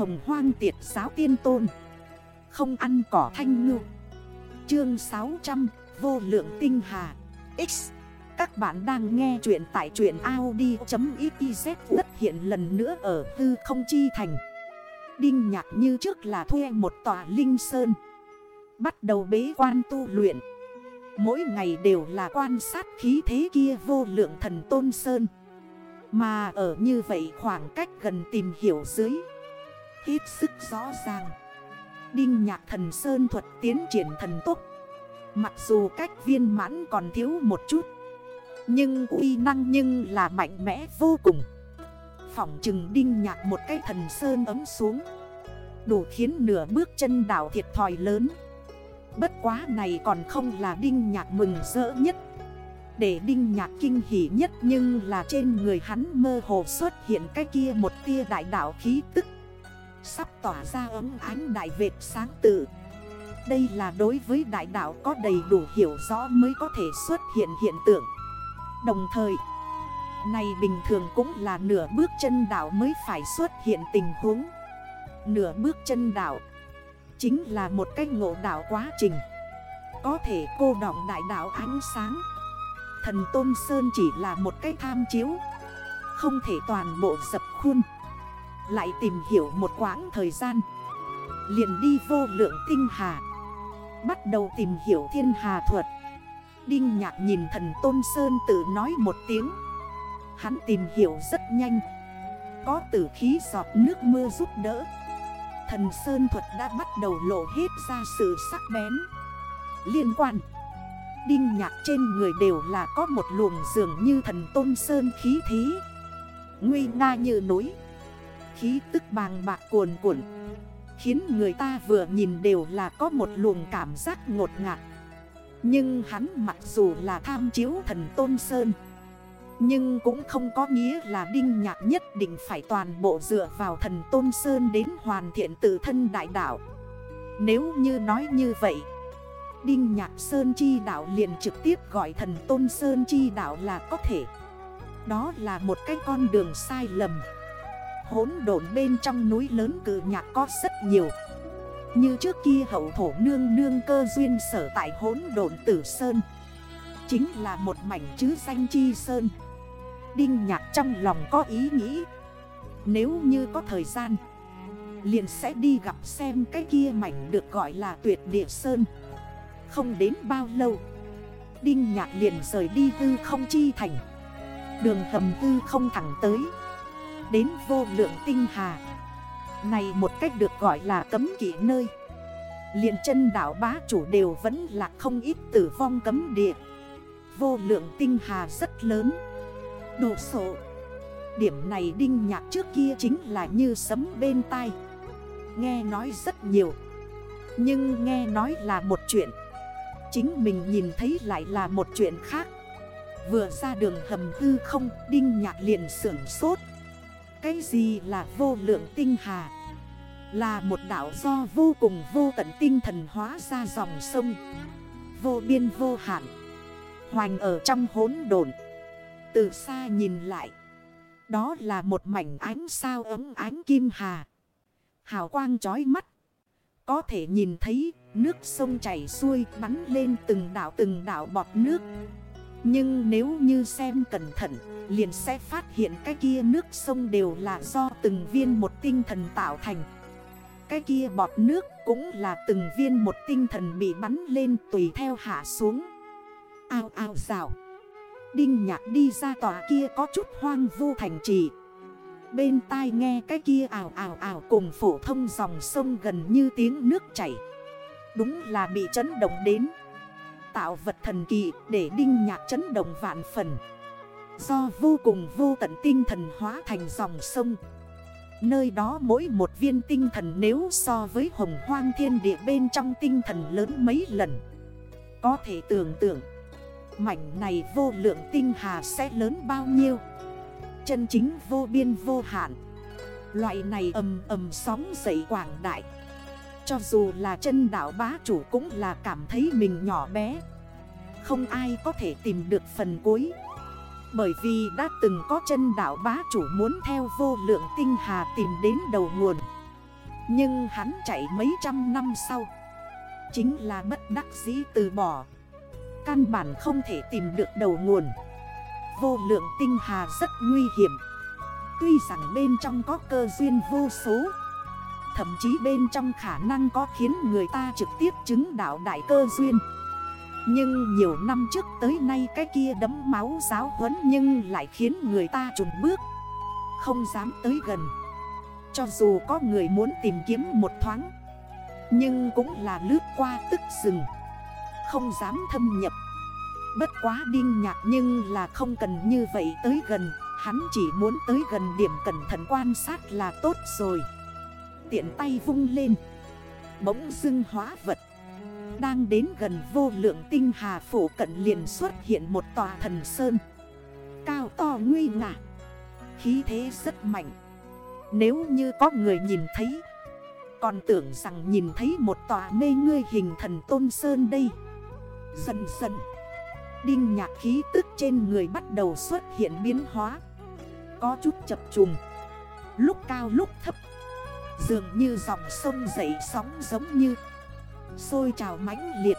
hồng hoang tiệt giáo tiên tôn. Không ăn cỏ thanh ngư. Chương 600 Vô lượng tinh hà. X. Các bạn đang nghe chuyện tại chuyện Audi.xyz xuất hiện lần nữa ở tư không chi thành. Đinh nhạc như trước là thuê một tòa linh sơn. Bắt đầu bế quan tu luyện. Mỗi ngày đều là quan sát khí thế kia vô lượng thần tôn sơn. Mà ở như vậy khoảng cách gần tìm hiểu dưới Hết sức rõ ràng. Đinh nhạc thần sơn thuật tiến triển thần tốc. Mặc dù cách viên mãn còn thiếu một chút, Nhưng uy năng nhưng là mạnh mẽ vô cùng. Phỏng chừng đinh nhạc một cái thần sơn ấm xuống, Đủ khiến nửa bước chân đảo thiệt thòi lớn. Bất quá này còn không là đinh nhạc mừng rỡ nhất. Để đinh nhạc kinh hỉ nhất nhưng là trên người hắn mơ hồ xuất hiện cái kia một tia đại đảo khí tức. Sắp tỏa ra ấm ánh đại vệt sáng tự. Đây là đối với đại đạo có đầy đủ hiểu rõ mới có thể xuất hiện hiện tượng. Đồng thời, Này bình thường cũng là nửa bước chân đạo mới phải xuất hiện tình huống. Nửa bước chân đạo Chính là một cách ngộ đạo quá trình. Có thể cô đọng đại đạo ánh sáng. Thần Tôn Sơn chỉ là một cái tham chiếu. Không thể toàn bộ dập khuôn. Lại tìm hiểu một quãng thời gian. Liền đi vô lượng tinh hà. Bắt đầu tìm hiểu thiên hà thuật. Đinh nhạc nhìn thần Tôn Sơn tự nói một tiếng. Hắn tìm hiểu rất nhanh. Có tử khí giọt nước mưa giúp đỡ. Thần Sơn thuật đã bắt đầu lộ hết ra sự sắc bén. Liên quan. Đinh nhạc trên người đều là có một luồng dường như thần Tôn Sơn khí thí, Nguy nga như núi. Khí tức bàng bạc cuồn cuộn Khiến người ta vừa nhìn đều là có một luồng cảm giác ngột ngạt Nhưng hắn mặc dù là tham chiếu thần Tôn Sơn nhưng cũng không có nghĩa là Đinh Nhạc nhất định phải toàn bộ dựa vào thần Tôn Sơn đến hoàn thiện tự thân đại đạo. Nếu như nói như vậy, Đinh Nhạc Sơn Chi đạo liền trực tiếp gọi thần Tôn Sơn Chi đạo là có thể. Đó là một cái con đường sai lầm. Hốn độn bên trong núi lớn cử nhạc có rất nhiều. Như trước kia hậu thổ nương nương cơ duyên sở tại hốn độn tử Sơn. Chính là một mảnh chứ danh chi Sơn. Đinh nhạc trong lòng có ý nghĩ Nếu như có thời gian, Liền sẽ đi gặp xem cái kia mảnh được gọi là tuyệt địa sơn Không đến bao lâu, Đinh nhạc liền rời đi tư không chi thành Đường hầm tư không thẳng tới Đến vô lượng tinh hà. Này một cách được gọi là cấm kỵ nơi. Liền chân đảo bá chủ đều vẫn là không ít tử vong cấm địa. Vô lượng tinh hà rất lớn. Đồ sổ Điểm này đinh nhạc trước kia chính là như sấm bên tai. Nghe nói rất nhiều. Nhưng nghe nói là một chuyện. Chính mình nhìn thấy lại là một chuyện khác. Vừa ra đường hầm hư không, Đinh nhạc liền sưởng sốt. Cái gì là vô lượng tinh hà? Là một đảo do vô cùng vô tận tinh thần hóa ra dòng sông. Vô biên vô hạn. Hoành ở trong hốn đồn từ xa nhìn lại. Đó là một mảnh ánh sao ấm ánh kim hà. Hào quang chói mắt. Có thể nhìn thấy nước sông chảy xuôi bắn lên từng đảo từng đảo bọt nước. Nhưng nếu như xem cẩn thận, Liền sẽ phát hiện cái kia nước sông đều là do từng viên một tinh thần tạo thành. Cái kia bọt nước cũng là từng viên một tinh thần bị bắn lên tùy theo hạ xuống. Ao ao rào. Đinh nhạc đi ra tòa kia có chút hoang vu thành trì. Bên tai nghe cái kia ảo ảo ảo cùng phổ thông dòng sông gần như tiếng nước chảy. Đúng là bị chấn động đến. Tạo vật thần kỳ để đinh nhạc chấn động vạn phần. Do vô cùng vô tận tinh thần hóa thành dòng sông. Nơi đó mỗi một viên tinh thần nếu so với hồng hoang thiên địa bên trong tinh thần lớn mấy lần, Có thể tưởng tượng, Mảnh này vô lượng tinh hà sẽ lớn bao nhiêu. Chân chính vô biên vô hạn. Loại này ầm ầm sóng dậy quảng đại. Cho dù là chân đảo bá chủ cũng là cảm thấy mình nhỏ bé. Không ai có thể tìm được phần cuối. Bởi vì đã từng có chân đảo bá chủ muốn theo vô lượng tinh hà tìm đến đầu nguồn. Nhưng hắn chạy mấy trăm năm sau, Chính là bất đắc dĩ từ bỏ. Căn bản không thể tìm được đầu nguồn. Vô lượng tinh hà rất nguy hiểm. Tuy rằng bên trong có cơ duyên vô số Thậm chí bên trong khả năng có khiến người ta trực tiếp chứng đạo đại cơ duyên. Nhưng nhiều năm trước tới nay cái kia đấm máu giáo huấn Nhưng lại khiến người ta trùng bước, Không dám tới gần. Cho dù có người muốn tìm kiếm một thoáng, Nhưng cũng là lướt qua tức rừng Không dám thâm nhập. Bất quá đinh nhạc nhưng là không cần như vậy tới gần, Hắn chỉ muốn tới gần điểm cẩn thận quan sát là tốt rồi. Tiện tay vung lên. Bỗng dưng hóa vật. Đang đến gần vô lượng tinh hà phủ cận liền xuất hiện một tòa thần sơn. Cao to nguy ngạ Khí thế rất mạnh. Nếu như có người nhìn thấy, Còn tưởng rằng nhìn thấy một tòa mê ngươi hình thần tôn sơn đây. Dần dần, Đinh nhạc khí tức trên người bắt đầu xuất hiện biến hóa. Có chút chập trùng. Lúc cao lúc thấp. Dường như dòng sông dậy sóng giống như Sôi trào mãnh liệt.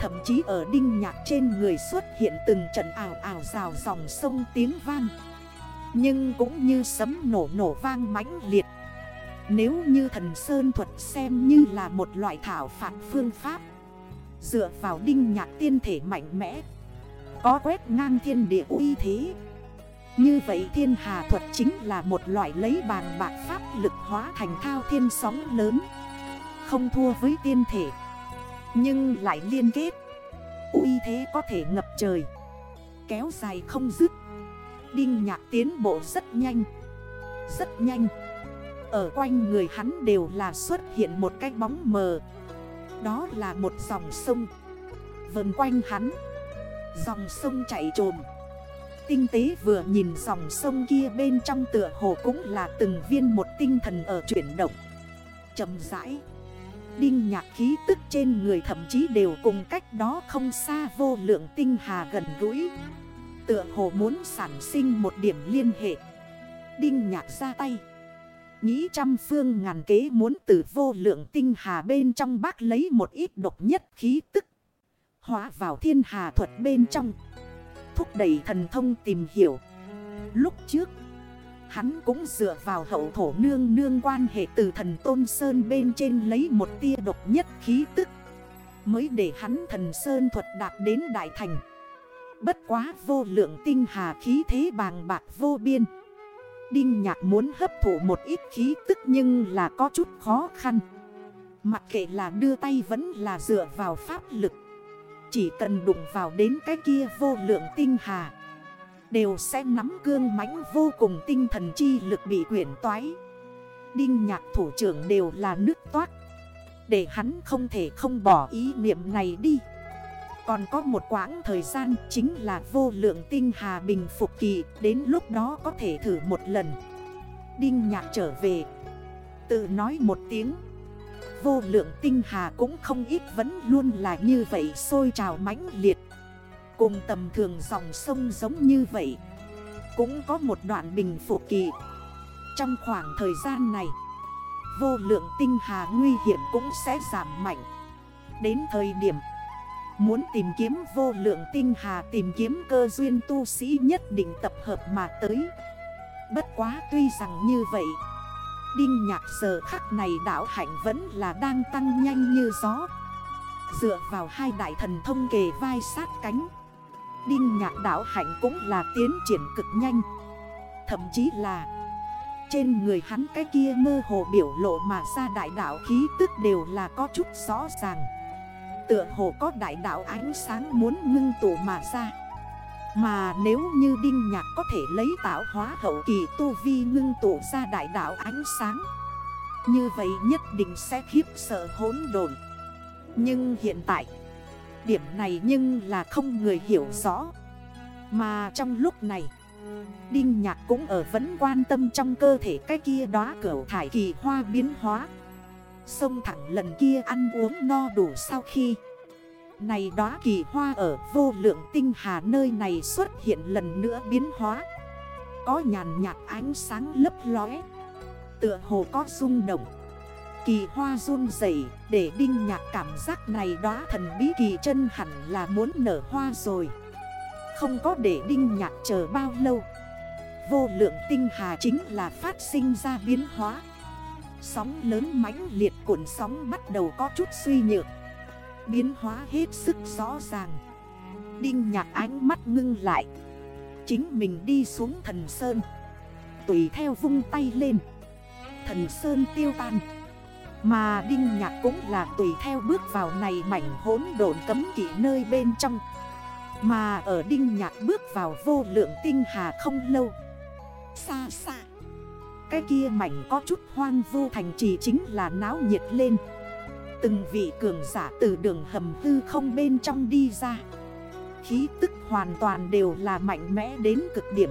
Thậm chí ở đinh nhạc trên người xuất hiện từng trận ảo ảo rào dòng sông tiếng vang. Nhưng cũng như sấm nổ nổ vang mãnh liệt. Nếu như thần Sơn thuật xem như là một loại thảo phạt phương pháp, Dựa vào đinh nhạc tiên thể mạnh mẽ, Có quét ngang thiên địa uy thế như vậy thiên hà thuật chính là một loại lấy bàn bạc pháp lực hóa thành thao thiên sóng lớn. Không thua với tiên thể, Nhưng lại liên kết. Uy thế có thể ngập trời, Kéo dài không dứt. Đinh nhạc tiến bộ rất nhanh Rất nhanh. Ở quanh người hắn đều là xuất hiện một cái bóng mờ. Đó là một dòng sông. Vần quanh hắn, Dòng sông chạy trồm. Tinh tế vừa nhìn dòng sông kia bên trong tựa hồ cũng là từng viên một tinh thần ở chuyển động chậm rãi, Đinh nhạc khí tức trên người thậm chí đều cùng cách đó không xa vô lượng tinh hà gần gũi Tựa hồ muốn sản sinh một điểm liên hệ Đinh nhạc ra tay Nghĩ trăm phương ngàn kế muốn từ vô lượng tinh hà bên trong bác lấy một ít độc nhất khí tức. Hóa vào thiên hà thuật bên trong. Thúc đẩy thần thông tìm hiểu. Lúc trước, hắn cũng dựa vào hậu thổ nương nương quan hệ từ thần Tôn Sơn bên trên lấy một tia độc nhất khí tức. Mới để hắn thần Sơn thuật đạt đến đại thành. Bất quá vô lượng tinh hà khí thế bàng bạc vô biên. Đinh nhạc muốn hấp thụ một ít khí tức nhưng là có chút khó khăn Mặc kệ là đưa tay vẫn là dựa vào pháp lực chỉ cần đụng vào đến cái kia vô lượng tinh hà, Đều sẽ nắm cương mãnh vô cùng tinh thần chi lực bị quyển toái. Đinh nhạc thủ trưởng đều là nước toát, Để hắn không thể không bỏ ý niệm này đi. Còn có một quãng thời gian chính là vô lượng tinh hà bình phục kỳ, Đến lúc đó có thể thử một lần. Đinh nhạc trở về, Tự nói một tiếng. Vô lượng tinh hà cũng không ít vẫn luôn là như vậy sôi trào mãnh liệt. Cùng tầm thường dòng sông giống như vậy, Cũng có một đoạn bình phục kỳ. Trong khoảng thời gian này, Vô lượng tinh hà nguy hiểm cũng sẽ giảm mạnh. Đến thời điểm, Muốn tìm kiếm vô lượng tinh hà tìm kiếm cơ duyên tu sĩ nhất định tập hợp mà tới. Bất quá tuy rằng như vậy Đinh nhạc giờ khắc này đảo hạnh vẫn là đang tăng nhanh như gió. Dựa vào hai đại thần thông kề vai sát cánh, Đinh nhạc đảo hạnh cũng là tiến triển cực nhanh. Thậm chí là, Trên người hắn cái kia mơ hồ biểu lộ mà ra đại đảo khí tức đều là có chút rõ ràng. Tựa hồ có đại đạo ánh sáng muốn ngưng tụ mà ra. Mà nếu như Đinh Nhạc có thể lấy tạo hóa hậu kỳ tu vi ngưng tụ ra đại đạo ánh sáng, Như vậy nhất định sẽ khiếp sợ hỗn đồn Nhưng hiện tại, Điểm này nhưng là không người hiểu rõ. Mà trong lúc này, Đinh Nhạc cũng ở vẫn quan tâm trong cơ thể cái kia đóa cỡ thải kỳ hoa biến hóa. Sông thẳng lần kia ăn uống no đủ sau khi này đó kỳ hoa ở vô lượng tinh hà nơi này xuất hiện lần nữa biến hóa. Có nhàn nhạt ánh sáng lấp lóe. Tựa hồ có rung động. Kỳ hoa run dậy để đinh nhạc cảm giác này đó thần bí kỳ chân hẳn là muốn nở hoa rồi. Không có để đinh nhạc chờ bao lâu. Vô lượng tinh hà chính là phát sinh ra biến hóa. Sóng lớn mãnh liệt cuộn sóng bắt đầu có chút suy nhược. Biến hóa hết sức rõ ràng. Đinh nhạc ánh mắt ngưng lại. Chính mình đi xuống thần sơn. Tùy theo vung tay lên. Thần sơn tiêu tan. Mà Đinh Nhạc cũng là tùy theo bước vào này mảnh hốn độn cấm kỵ nơi bên trong. Mà ở Đinh Nhạc bước vào vô lượng tinh hà không lâu. Xa xa. Cái kia mảnh có chút hoang vô thành trì chính là náo nhiệt lên. Từng vị cường giả từ đường hầm hư không bên trong đi ra. Khí tức hoàn toàn đều là mạnh mẽ đến cực điểm.